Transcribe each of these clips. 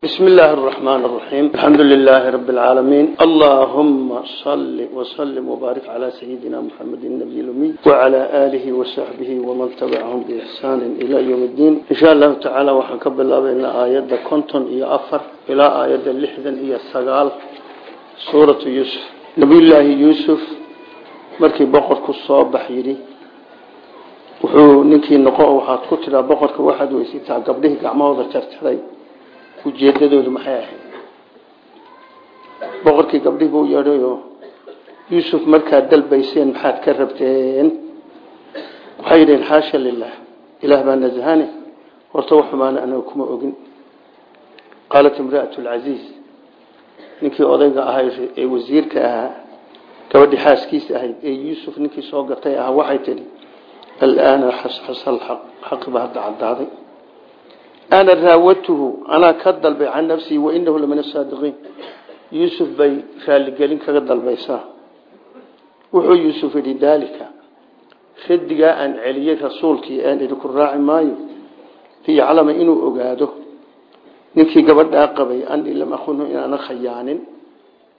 بسم الله الرحمن الرحيم الحمد لله رب العالمين اللهم صل وسلم وبارك على سيدنا محمد النبي الأمي وعلى آله وصحبه ومن تبعهم بإحسان إلى يوم الدين إن شاء الله تعالى وحنكب الله بإن آيات كنتم إيا أفر إلى آيات اللحدا إيا السقال سورة يوسف نبي الله يوسف markii boqorku soo baxyiri wuxuu ninkii noqo waxaad ku tiraa boqorka waxaad weysitaa gabdhihii gacmahooda jarjaray ujeedadoodu maxay ahayd? Boqorkii gabdhihii buu yeedhayo yuusuf markaad dalbayseen maxaad ka rabteen? Waxay yidhaheen xaasha lilah ilaah baa nasahane horta wax xumaana anaga kuma ogin. Qaalat imra'atu lcasiiz ninkii odayga ahaa ee wasiirka ahaa gabadhii xaaskiisa ahayd ee yuusuf ninkii soo gatay ahaa waxay tidhi alaana xasxasal xaqi baa hadda caddaaday ana raawadtuhu anaa ka dalbay can nafsii wainahu lamin asaadiqiin yuusuf bay raaligelin kaga dalbaysaa wuxuu yuusuf yidhi daalika radigaa aan celiyey rasuulkii aan idinku raaci maayo liyaclama inuu ogaado ninkii gabadhaa qabay anii lam akunhu inaana khayaanin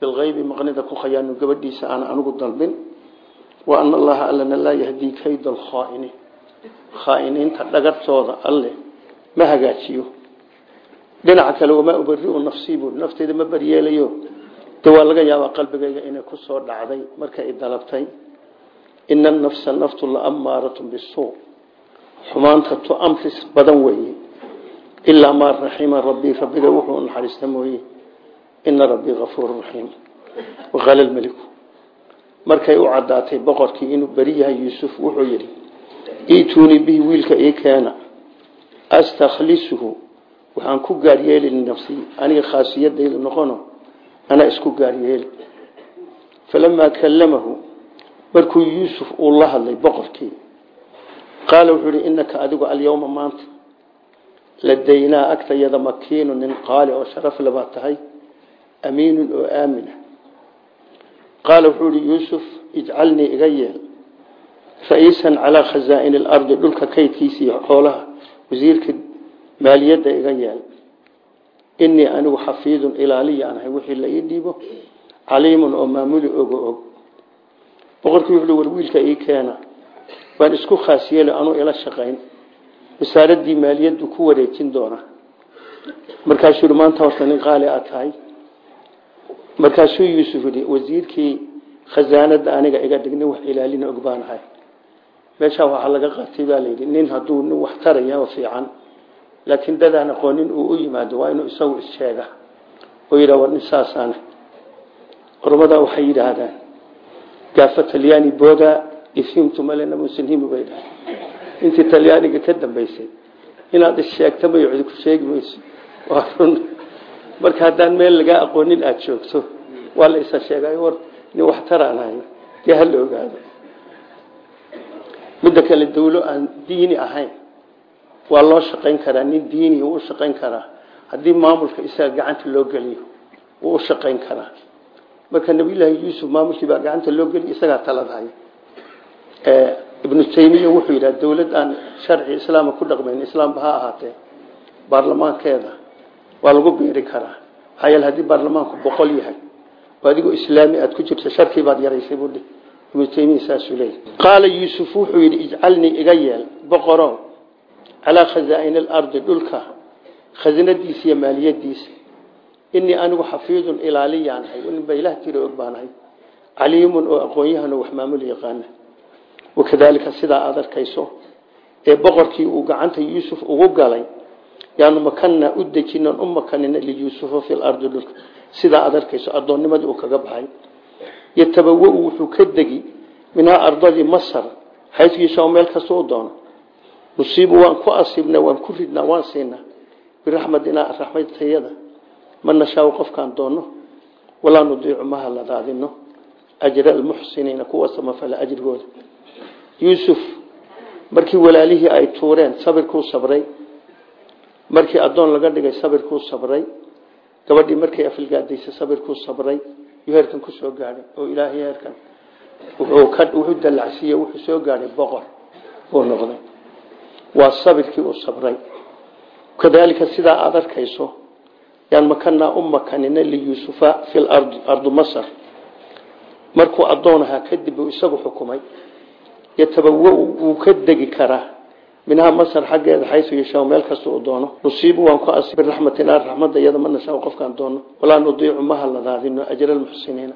bilgaybi maqnida ku khayaano gabadhiisa aan anigu dalbin wa ana allaha allana laa yahdii kayda alkhaainiin khaainiinta dhagartooda alle ma hagaajiyo. Dhinaca kale wamaa ubariu nafsii buu nafteyda ma baryeelayo. De waa laga yaabaa qalbigayga inay ku soo dhacday markay i dalabtay. Ina nafsa naftu la amaaratun bisuu xumaanta tu amris badan weeye. Ilaa maa raxima rabbii rabbiga wuxuu naxariista mooye. Ina rabbii afuur raxiim waqaala lmeliku markay u caddaatay boqorkii inuu beri yahay yuusuf wuxuu astakhlisuhu waxaan ku gaaryeeli linafsii aniga khaasiyadaydu noqono anaa isku gaaryeeli. Falamaa kallamahu markuu yuusuf uu la hadlay boqorkii qaala wuxuu ihi inaka adigu alyawma maanta ladaynaa agtayada makiinu nin qaali oo sharaf labaa tahay amiinun oo aamina qaala wuxuu ihi yuusuf ijcalnii iga yeel ra'iisan calaa khazaa'ini wasiirka maaliyadda iga yeel inii anigu xafiidun ilaaliya aan wixii la ii caliimun oo maamuli ogo og. Boqorkii wuxuu war wiilka ii keena waan isku khaas anuu ila shaqayn. Wasaaradii maaliyaddu ku wareejin doona. Markaasuu yidhi horta nin qaali aad tahay. Markaasuu yuusuf yidhi wasiirkii khasaanadda aniga iga dhignin wax ilaalina og baan meeshaa waxaa laga qaatay baa layidhi nin hadduu nin wax taraya oo fiican laakiin dadaan aqoonin uu u yimaado waa inuu isagu issheega oo yidha war nin saasaana culammada waxay yidhaahdaan gaafa talyaani booda ifhimtu malena musanhimu bay dhahay. Intii talyaaniga ka dambaysay inaad issheegta mayo cidi ku sheegi mayso. Waa run. Marka haddaan meel lagaa aqoonin aada joogto waa la isa sheegay war nin wax taraan ahay dee ha la ogaado midda kale dawlo aan diini ahayn waa loo shaqayn karaa nin diini u shaqayn karaa. Haddii maamulka isaga gacanta loo geliyo wuu u shaqayn karaa. Marka nabiyullaahi yuusuf maamulkii baa gacanta loo geliyo isagaa taladahay ibnu taymiya wuxuu yidhaha dawlad aan sharci islaama ku dhaqmayn islaamba ha ahaatee baarlamaankeeda waa lagu biiri karaa. Maxaa yeele haddii baarlamaanku boqol yahay oo adigoo islaami aada ku jirto sharkii baad yaraysay buudhi qaala yuusuf wuxuu yidhi ijcalnii iga yeel boqoro calaa khazaa'ini alardi dhulka khasinadiisa iyo maaliyadiisa inii anigu xafiidun ilaaliyaan ahay ninba ilaah tiri og baanahay caliimun oo aqoon-yahan oo wax maamul yaqaana. Wakadaalika sidaa aada arkayso ee boqorkii uu gacanta yuusuf ugu galay yaanu makanna u dejinan u makanina liyuusufa fi lardi dhulka. Sidaa aada arkayso addoonnimadii uu kaga baxay yatabawa-u wuxuu ka degi minhaa ardadii masar. Xayskiisa oo meel kasta u doono. Nusiibu waan ku asiibna waan ku ridnaa waan siinaa. Biraxmatinaa raxmadtayada ma nashaau qofkaan doonno walaa nudiicu ma haladaadino ajra almuxsiniina kuwa samafala ajrigooda. Yuusuf markii walaalihii ay tuureen sabirkuu sabray. Markii addoon laga dhigay sabirkuu sabray. Gabadhii markay afilgaadaysay sabirkuu heerkan ku soo gaadhay oo ilaahay heerkan wuxuu dallacsiiye wuxuu soo gaadhay boqor uu noqday. Waa sabirkii uu sabray. Kadaalika sidaa aada arkayso yaan makanaa u makanina liyuusufa fi lardi ardu masar. Markuu addoon kadib isagu xukumay. Yatabawa wuu ka degi karaa minhaa masar xaggeeda xayu yashaa meel kasta doono. Nusiibu waan ku as biraxmatina raxmadda iyada ma nashaa qofkaan doono. Walaa nudiicu ma haladaadino ajra lmuxsiniina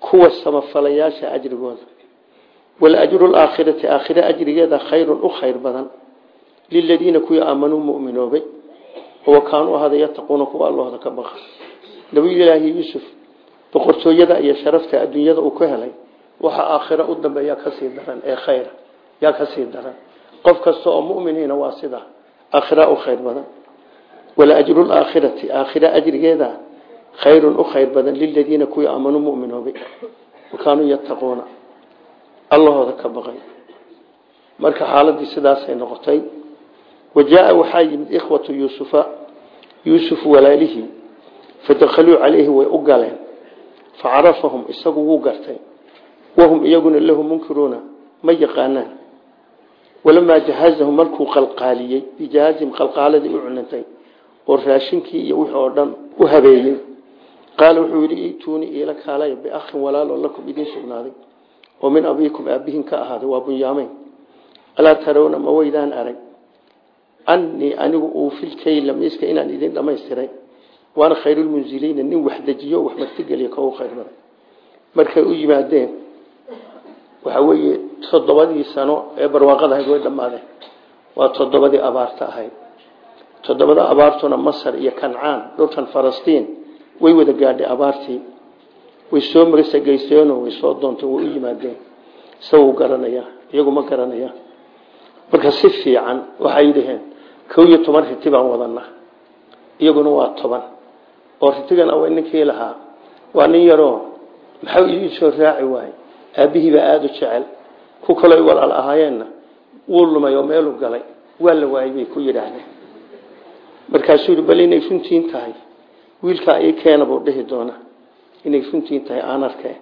kuwa samafalayaasha ajrigooda. Walajru laakhirati aakhire ajrigeeda khayrun u khayr badan. Liladiina kuwii aamanuu muminoobay. Oo kaanuu ahada yataquuna kuwa allahooda ka baqa. Nabiyulaahi yuusuf boqortooyada iyo sharafta adduunyada uu ka helay waxa aakhira u dambeeya ka sii daran ee khayra. Yaa ka sii daran qof kasta oo muminiina waa sidaa aakhira u khayr badan. Walajru laakhirati aakhira ajrigeeda khayrun u khayr badan liladiina kuwii aamanuu muminoobay wakaanuu yattaquuna. Allahooda ka baqay. Marka xaaladii sidaasay noqotay wajaaa waxaa yimid ikhwatu yuusufa yuusuf walaalihii fadakaluu calayhi way u galeen. Facarafahum isagu wuu gartay. Wahum iyaguna lahu ma yaqaanaan walamaa jahazahum markuu qalqaaliyey bijahaazihim qalqaaladii u cunantay oo raashinkii iyo wixii oo dhan u habeeyey qaala wuxuu yidhi ituuni iila kaalaya biakhin walaaloo lakum idiin sugnaaday oo min abiikum aabihin ka ahaaday waa bunyaamayn alaa tarawna ma waydaan arag annii anigu uu filkayla miiska inaan idin dhamaystiray waana khayrulmunziliina nin wax dejiyo wax martigeliya ka u khayr badan markay u yimaadeen waxa weeye toddobadii sano ee barwaaqada ahayd way dhammaadeen. Waa toddobadii abaarta ahayd. Toddobada abaartuna masar iyo kancaan dhulkan falastiin way wada gaadhay abaartii. Way soo marisageysteeno way soo doonteen way u yimaadeen. Isaguu garanaya iyagu ma garanaya. Marka si fiican waxay dhaheen kow iyo toban riti baan wadana iyaguna waa toban. Oo ritigana waa ninkii lahaa waa nin yaroo maxaa ii soo raaci waaye aabbihiibaa aada u jecel. Ku kaloo ay walaal ahaayeenna wuu lumay oo meelu galay. Waa la waayey bay ku yidhaahdeen. Markaasuu yidhi bal inay runtiin tahay? Wiilkaa ii keena buu dhihi doona inay runtiin tahay aan arkee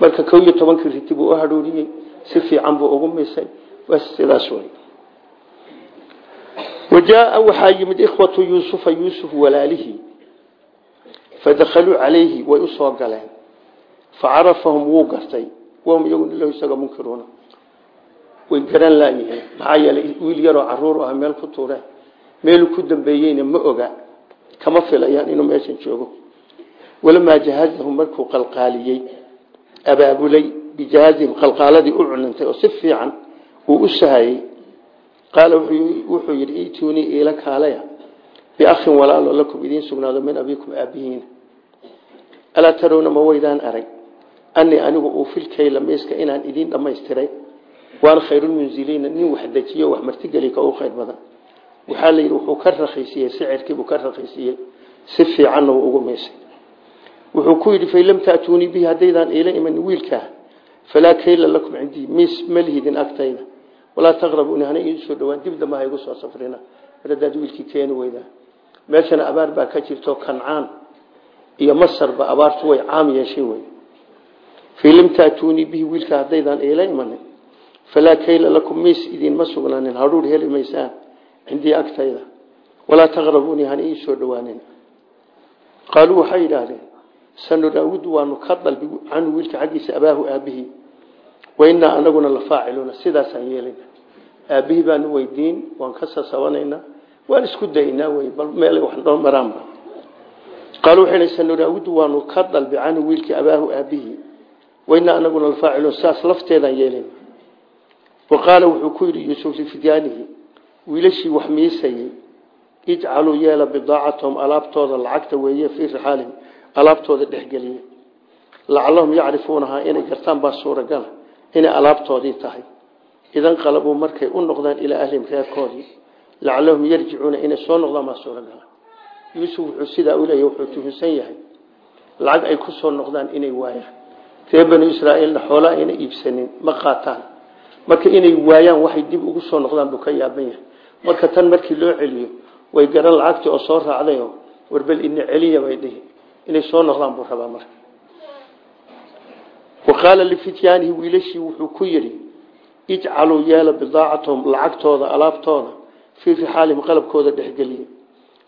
marka kow iyo tobankii riti buu u hadhuuriyey. Si fiican buu ugu misay. Sidaas wey wajaaa waxaa yimid ikhwatu yuusufa yuusuf walaalihii fadakaluu calayhi way u soo galeen. Facarafahum wuu gartay wahum iyaguna lahu isaga munkiruuna way garan laayihiin maxaa yeelay wiil yaroo carruur ah meel ku tuureen meeluu ku dambeeyeyna ma oga kama filayaan inuu meeshan joogo. Walamaa jahazahum markuu qalqaaliyey abaabulay bijahaazihim qalqaaladii u cunantay oo si fiican uu u sahayey qaala wuxuu yidhi ituunii iila kaalaya biakhin walaalo lakum idiin sugnaado min abiikum annii anigu uu filkayla miiska inaan idiin dhammaystiray. Waana khayrulmunziliina nin wax dejiyo wax martigeli ka u khayr badan. Waxaa la yidhi wuxuu ka rakhiisiyey sicirkiibuu ka rakhiisiyey. Si fiicanna wuu ugu miisay wuxuu ku yidhi fain lam taatuunii bihi haddaydaan iila iman wiilkaa falaa kayla lakum cindii. Miis malihidin agtayda. Walaa taqrabuuni hana ii soo dhawaan dib damba ha igu soo safrina. Mar haddaad wiilkii keeni weydaa. Meeshana abaar baa ka jirto kancaan iyo masarba abaartu way caam yeeshay wey fain lam taatuunii bihi wiilkaa haddaydaan iila imanin falaa kayla lakum miis idinma sugnaanin hadhuur heli maysaan cindii agtayda. Walaa taqrabuunii hana ii soo dhawaanin. Qaaluu waxay yidhaahdeen sanudaawidu waanu ka dalbi canhu wiilka xaggiisa abaahu aabihii wainaa anaguna la faaciluuna sidaasaan yeelana aabihii baanu weydiin waan ka sasabanaynaa waan isku daynaa wey bal meel wax noo maraanba. Qaaluu waxay sanudaawidu waanu ka dalbi canhu wiilkii abaahu aabihii wainaa anaguna la faaciluuna sidaas lafteedaan yeelana wa qaala wuxuu ku yidhi yuusuf lifidyaanihi wiilashii wax miisayey ijcaluu yeela bidaacatahum alaabtooda lacagta weeye fii rixaalihim alaabtooda dhexgeliye lacalahum yacrifuunahaa inay gartaan baa suuragala inay alaabtoodii tahay. Idan qalabuu markay u noqdaan ilaa ahlihim reerkoodii lacalahum yarjicuuna inay soo noqdaan baa suuragala. Yuusuf wuxuu sidaa u leeyahy wuxuu tuhunsan yahay lacag ay ku noqdaan inay waayaan reer banu israa'iilna xoolaa ayna iibsanin ma qaataan. Marka inay waayaan waxay dib ugu soo noqdaan buu ka yaaban yahay. Marka tan markii loo celiyo way garan lacagtii oo soo raacdayo warbel ina celiya bay dhihi inay soo noqdaan buu rabaa marka. Wa qaala lifityaanihi wiilashii wuxuu ku yidhi ijcaluu yeela bidaacatahum lacagtooda alaabtooda fii rixaalihim qalabkooda dhexgeliye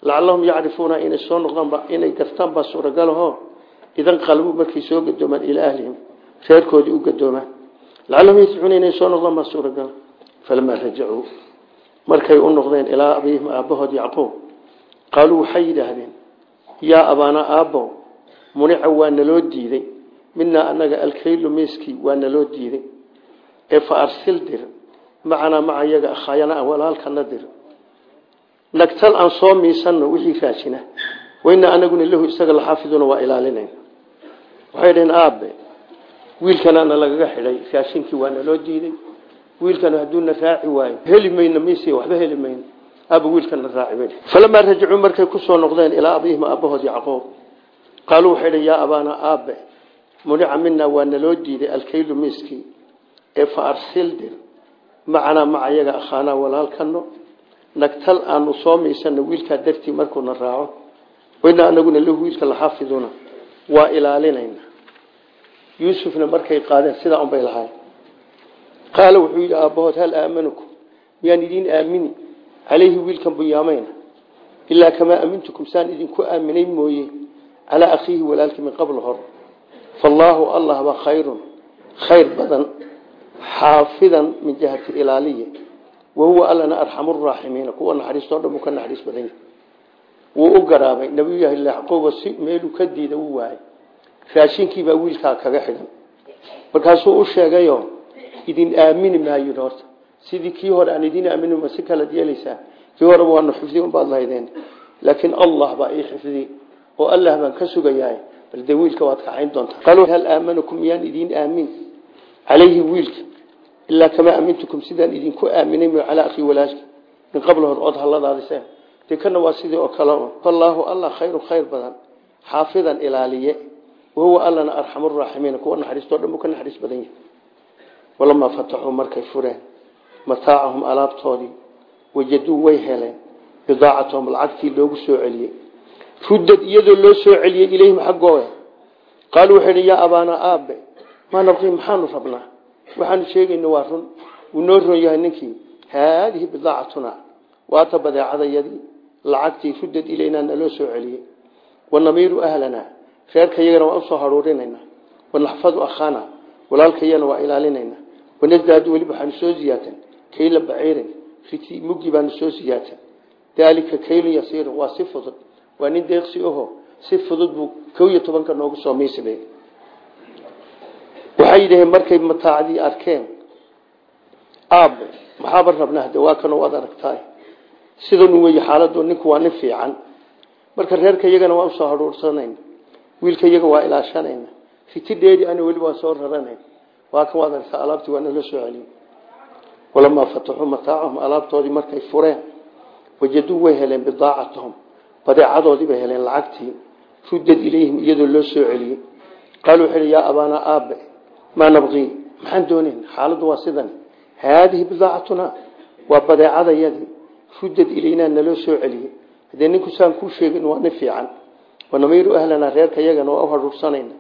lacallahum yacrifuuna inay soo noqdaanba inay gartaan baa suuragalaho idan qalbu markay soo gadoomaan ilaa ahlihim reerkoodii u gadoomaan. Lacallahum yarjicuuna inay soo noqdaan baa suuragal. Falamaa rajacuu. Markay u noqdeen ilaa abihim aabbahood yacquub. Qaaluu waxay yidhaahdeen yaa abaana aabbo munica waa naloo diiday. Midnaa anaga alkaylu miiskii waa naloo diiday. Ee fa arsil dir. Macanaa maca yaga akhaayana walaalkana dir. Nagtal aan soo miisanno wixii raajina. Waynaa anaguna lahu isaga laxaafiduna waa ilaalinayn waxay dhaheen aabe wiilkanaana lagaga xidhay raashinkii waa naloo diiday. Wiilkan hadduuna raaci waayo heli mayno mis waxba heli mayno. Aaba wiilkana raaci falamaa rajacuu markay ku soo noqdeen ilaa abihim aabahood yacquub. Qaaluu waxay dhen yaa abaana aabe munica mina waa naloo diiday alkaylu miiskii ee fa arsil dir macanaa maca yaga akhaanaa walaalkano nagtal aanu soo miisano wiilkaa dartii markuuna raaco. Waynaa anaguna lahu wiilka laxaafiduna waa ilaalinayna. Yuusufna markay qaadeen sidaa unbay lahayn qaala wuxuu yidhi aabbahood hal aamanukum? Miyaan idiin aamini? Calayhi wiilkan bunyaameyna ilaa kamaa amintukum saan idinku aaminay mooye. Calaa akhiihi walaalkii min qabl hor. Faallaahu allahba khayrun khayr badan xaafidan min jihati ilaaliya wahuwa allana arxamu raaximiina kuwa naxariistoo dhan ka naxariis badan yahay wuu u garaabay. Nabiyullaahi yacquuba si meeluu ka diida u waayay. Raashinkiibaa wiilkaa kaga xidhan markaasuu u sheegayo idin aamini maayo horta sidii kii hore aan idin aamini ma si kala yeelaysaa kii horeba waanu xifdi unbaad lahaydeen. Laakiin allah baa ii xifdi oo allah baan ka sugayahay. Bal dee wiilka waad kaxayn doontaa. Qaluu hal aamanukum miyaan idiin aamin? Calayhi wiilka ilaa kamaa aamintukum sidaan idinku aaminay calaa akhii walaalki min qabl hor halladaadiseen dee kana waa sidii oo kale un fallaahu allah khayru khayr badan. Xaafidan ilaaliye. Wahuwa allana arxamu raaximiina kuwa naxariistoo dhan buu ka badan yahay. Walamaa fataxuu markay fureen. Mataacahum alaabtoodii wajaduu way heleen. Bidaacatahum lacagtii loogu soo celiyey. Ruddad iyadoo loo soo celiyey ilayhim xaggooda. Qaaluu waxay dhi yaa aabe maa nabqii maxaanu rabnaa? Waxaanu sheegayna waa run. Wuu noo ron yahay ninkii. Haadihi bidaacatuna. Waata badeecadayadii lacagtii ruddad ilaynaa naloo soo celiyey wanamiiru ahlanaa reerka iyagana waa u soo haruurinayna wanaxfadu akhaana walaalkayana waa ilaalinayna wanasdaadu weli waxaanu soo ziyaatan kayla baciirin muggi baanu soo ziyaatan daalika kaylun yasiirun waa si fudud waa nin deeqsi aho si fudud buu kow iyo tobanka noogu soo miisbay waxay yidhaheen maxaaba rabnaa de waa sidan wey xaaladu ninku waa nin fiican. Marka reerka iyagana waa u soo haruursanayna wiilka iyaga waa ilaashanayna riti dheeri ana waa soo raranayn. Waa kan waad alaabtii waa naloo soo celiyey walamaa fataxuu mataacahum alaabtoodii markay fureen wajaduu way heleen bidaacatahum. Badeecadoodii bay heleen lacagtii. Ruddad ilayhim iyadoo loo soo celiyey qaaluu wuxuu yaa abaana aabe maa nabqii maxaan doonayn xaaladdu waa sidan haadihi bidaacatuna waa ruddad ilaynaa naloo soo celiyey haddee ninku saan kuu sheegin waa nin fiican. Wanamiiru ahlanaa reerka iyagana waa u haruursanayna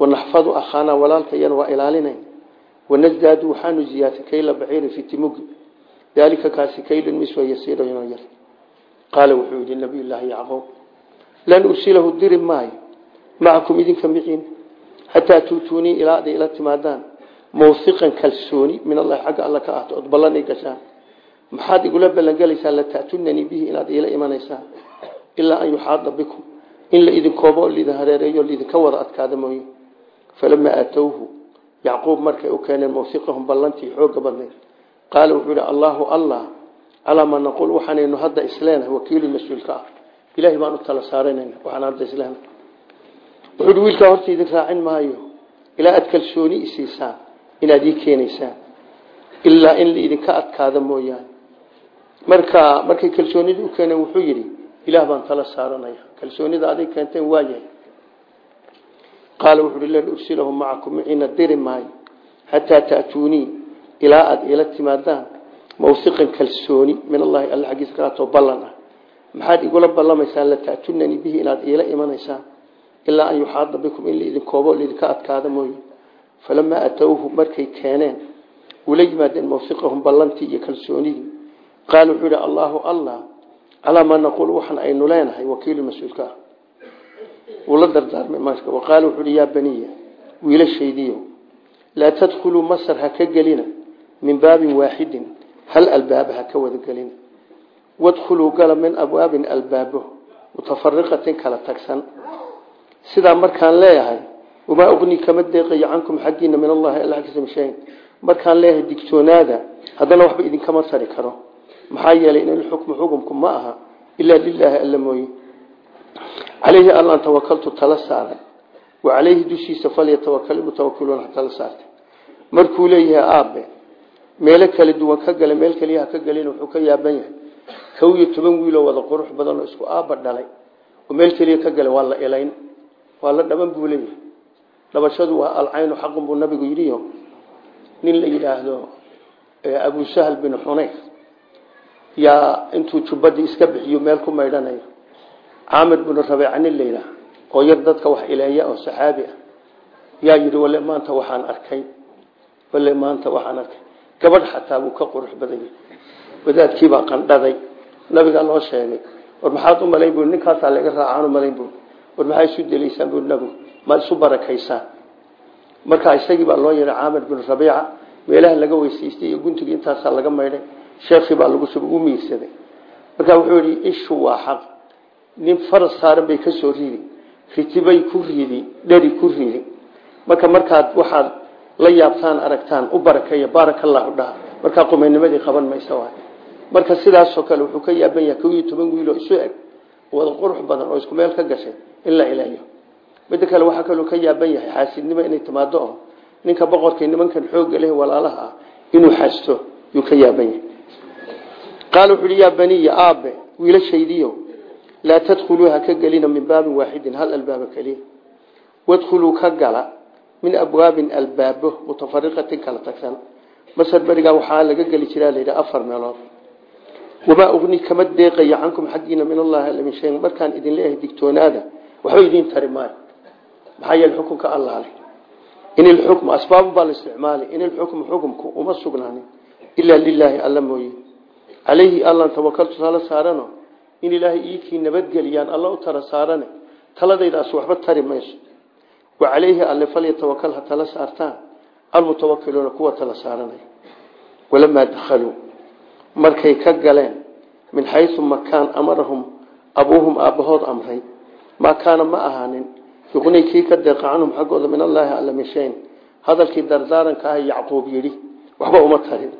wanaxfadu akhaanaa walaalkayana ilaalinayna wanasdaadu waxaanu ziyaatay kayla baciirin fitimugi daalika kaasi kaylun miswa yasiirayno yar. Qaala wuxuu yidhi nabiyullaahi yacquub lan ursilahu diri maayo. Macakum idinka miciin xataa tuutuunii ilaa ila timaadaan. Mawhiqan kalsooni. Min allahi xagga alla ka ahto i gashaan maxaad igula ballangelaysaa la ta'tunanii bihi inaad iila imanaysaan ilaa an yuxaada bikum. In la idinkoobo oo laidin hareereeyo laidinka wada adkaada mooye. Falamaa aatowhu yacquub markay u keeneen mawhiqahum ballantii xooga badnayd. Qaala wuxuu yihi allaahu allah calaa maa naquul waxaanaynu hadda isleenahay wakiilii mas'uulka ah. Ilahay baan u tala saaranayna waxaan hadda isleenahay. Wuxuu hi wiilkaa horta idin raacin maayo. Ilaa aad kalsooni isiisaan inaad ii keenaysaan ilaa in la idinka adkaada mooyaane marka markay kalsoonida u keeneen wuxuu yidhi ilaah baan tala saaranaya. Kalsoonida aday keenteen waayahay qaala wuxu uhi lan ursilahu macakum miciina diri maayo xataa ta'tuunii ilaa aada iila timaadaan mawhiqan kalsooni min allahi alla xaggiisa kaatoo ballan ah. Maxaad igula ballamaysaan la ta'tunanii bihi inaad iila imanaysaan ilaa an yuxaada bikum in laidinkoobo laidinka adkaada mooye. Falamaa atowhu markay keeneen ula yimaadeen mawhiqahum ballantii iyo kalsoonidii qaala wuxuu yihi allaahu allah calaa maa naquul waxaan aynu leenahay wakiilu mas'uulka ah. Wuu la dardaarmay marka waqaala wuxu uhi yaa baniya wiilashaydiyo laa tadkhuluu masar ha ka gelina min baabin waaxidin hal albaaba ha ka wada gelina. Wadkhuluu gala min abwaabin albaabo mutafariqatin kala tagsan. Sidaa markaan leeyahay wamaa uqnii kama deeqayo cankum xaggiina min allahi alla agtiisa min shayin. Markaan leeyahay digtoonaada haddana waxba idinkama tari karo maxaa yeelay in ilxukmu xukumku ma aha ilaa lilaahi alla mooye. Caleyhi allaan tawakaltu tala saaray. Wa caleyhi dushiisa falyatawakal mutawakiluuna tala saartay. Markuu leeyahay aabe meelo kala duwan ka gala meel kaliya ha ka gelin wuxuu ka yaaban yahay. Kow iyo toban wiiloo wada qurux badan oo isku aabba dhalay oo meel keliya ka galay waa la elayn waa la dhaban buu yaa intuu jubbadii iska bixiyo meel ku maydhanayo. Caamir binu rabeeca nin oo yar dadka wax ileeya oo saxaabi ah yaa yidhi wale maanta waxaan arkay wale maanta waxaan arkay. Gabadh xataa wuu ka qurux badanya wadaadkiibaa qandhaday. Nabigaa loo sheegay war maxaad u malayn bu ninkaasaa laga raacaan u malayn bu war maxaa isu delaysaan bu nabigu? Ma isu barakaysaan? Markaa isagii baa loo yeehay caamir binu rabiica meelaha laga weysaystay iyo guntigii intaasaa laga maydhay sheekhii baa lagu sub u miirsaday markaa wuxuu yihi ishu waa xaq. Nin faras saaran bay ka soo ridi ritibay ku ridi dheri ku ridi marka markaad waxaad la yaabtaan aragtaan u barakeeya baaraka allahu dhaha markaa qumaynimadii qaban maysa waay. Marka sidaasoo kale wuxuu ka yaaban yahay kow iyo toban wiiloo isu eg wada qurux badan oo isku meel ka gashay in la ilaaliyo. Midda kale waxaa kaloo ka yaaban yahay xaasidnimo inay timaado ninka boqorkii nimankan xoogga leh walaalaha ah inuu xaasto yuu ka yaaban yahay qaala wuxu uhi yaa baniya aabe wiilashaydiyo laa tadkhuluu ha ka gelina min baabin waaxidin hal albaaba keliya wadkhuluu ka gala min abwaabin albaabo mutafariqatin kala tagsan. Masar berigaa waxaa laga geli jiraa? Layidhi afar meelood. Wamaa ugni kama deeqaya cankum xaggiina min allahi alla min shayin. Markaan idin leeyahay digtoonaada waxba idiin tari maayo. Maxaa yeele xukunka allaale in ilxukmu asbaabu baa la isticmaali in ilxukmu xukumku uma sugnaanin ilaa lilaahi alla mooye calayhi allan tawakaltu tala saarano in ilaahay iikii nabadgeliyaan alla u tara saarane taladaydaas waxba tari mayso. Wa calayhi alle falyatawakal ha tala saartaan almutawakiluuna kuwa tala saaranaya walamaa dakhaluu markay ka galeen min xaysu makaan amarahum abuuhum aabbahood amray. Maa kaana ma ahaanin yuqnii kii ka deeqa canhum xaggooda min allaahi alla min shayn hadalkii dardaaranka ah yacquub yidhi waxba uma tarin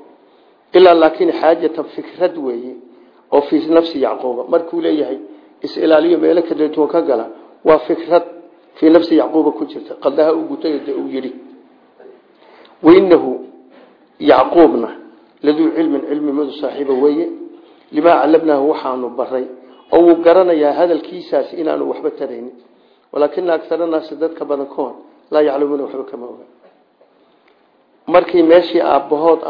ilaa laakiin xaajatan fikrad weeye oo fii nafsi yacquuba. Markuu leeyahay is-ilaaliyo meelo kala duwan ka gala waa fikrad fii nafsi yacquuba ku jirta. Qaldaha uu gutay de uu yidhi wainahu yacquubna laduu cilmin cilmi madu saaxiiba weeye limaa callamnaahu waxaanu baray oo wuu garanayaa hadalkiisaas inaanu waxba taraynin. Walaakina agara naasi dadka badankood laa yaclamuuna waxba kama oga. Markay meeshii aabbahood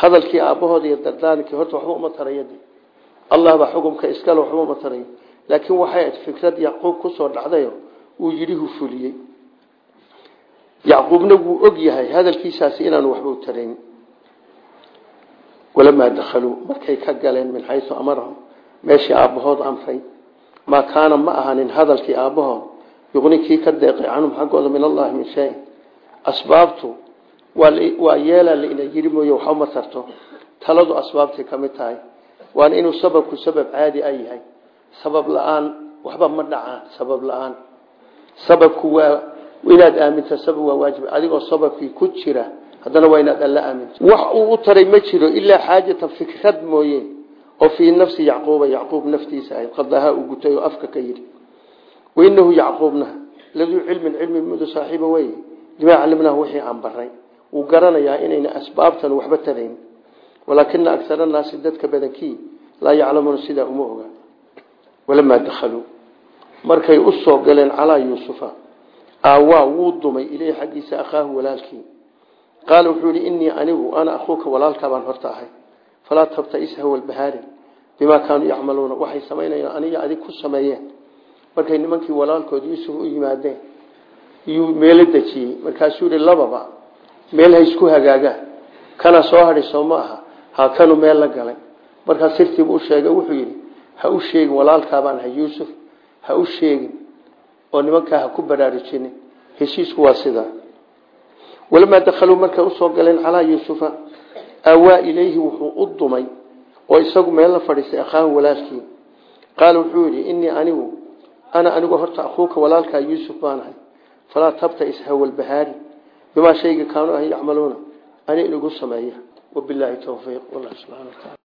hadalkii aabbahood iyo dardaarankii horta waxba uma tarayadi allah baa xukumka iskale waxba uma tarayo laakiin waxay ayd fikrad yacquub ku soo dhacdayo uu yidhi hu fuliyey. Yacquubna wuu og yahay hadalkiisaasi inaanu waxba u taraynin. Walamaa dakhaluu markay ka galeen min xaysu amarahum meeshii aabbahood amray maa kaana ma ahanin hadalkii aabbahood yuqni kii ka deeqay canhum xaggooda min allahi min shayin asbaabtu waa yeelaa laina yiri mooye waxba ma tarto taladu asbaabtay ka mid tahay. Waana inuu sababku sabab caadi a yahay. Sabab la'aan waxba ma dhacaan sabab la'aan. Sababku waa inaad aaminta sabab waa waajib. Adigoo sababkii ku jira haddana waa inaad alla aaminto. Wax uu u taray ma jiro ilaa xaajatan fikrad mooye oo fii nafsi yacquuba yacquub naftiisa ahayd qadahaa uu gutay oo afka ka yidhi wainahu yacquubna laduu cilmin cilmi mudu saaxiiba wey limaa calimnaahu wixii aan baray wuu garanayaa inayna asbaabtan waxba tarayn walaakina agara naasi dadka badankii laa yaclamuuna sidaa uma oga. Walamaa dakhaluu markay u soo galeen calaa yuusufa aawaa wuu dumay ileyhi xaggiisa akhaahu walaalkii. Qaala wuxuu yihi inii anigu ana akhuuka walaalkaa baan horta ahay. Falaa tabtais hawlbahaari bimaa kaanuu yacmaluuna. Waxay samaynayaan aniga adig ku sameeyeen. Markay nimankii walaalkood yuusuf u yimaadeen yuu meelo dejiyey. Markaasuu lababa meel ha isku hagaagaan kana soo hadhi soo ma aha. Ha kanu meel la galay. Markaa sirtiibu u sheegay wuxuu yidhi ha u sheegin walaalkaabaan ahay yuusuf. Ha u sheegin oo nimankaa ha ku baraarujinin. Heshiisku waa sidaa. Walamaa dakhaluu markay u soo galeen calaa yuusufa aawaa ilayhi wuxuu u dumay oo isagu meel la fadhiistay akhaan walaalkii. Qaala wuxuu yidhi innii anigu ana anigu horta akhuuka walaalkaa yuusuf baanahay falaa tabtais hawalbahaari bimaa shayga kaanu ahan yacmaluuna ani inagu sameeya. Wabilaahi towfiiq wallah subxana wataala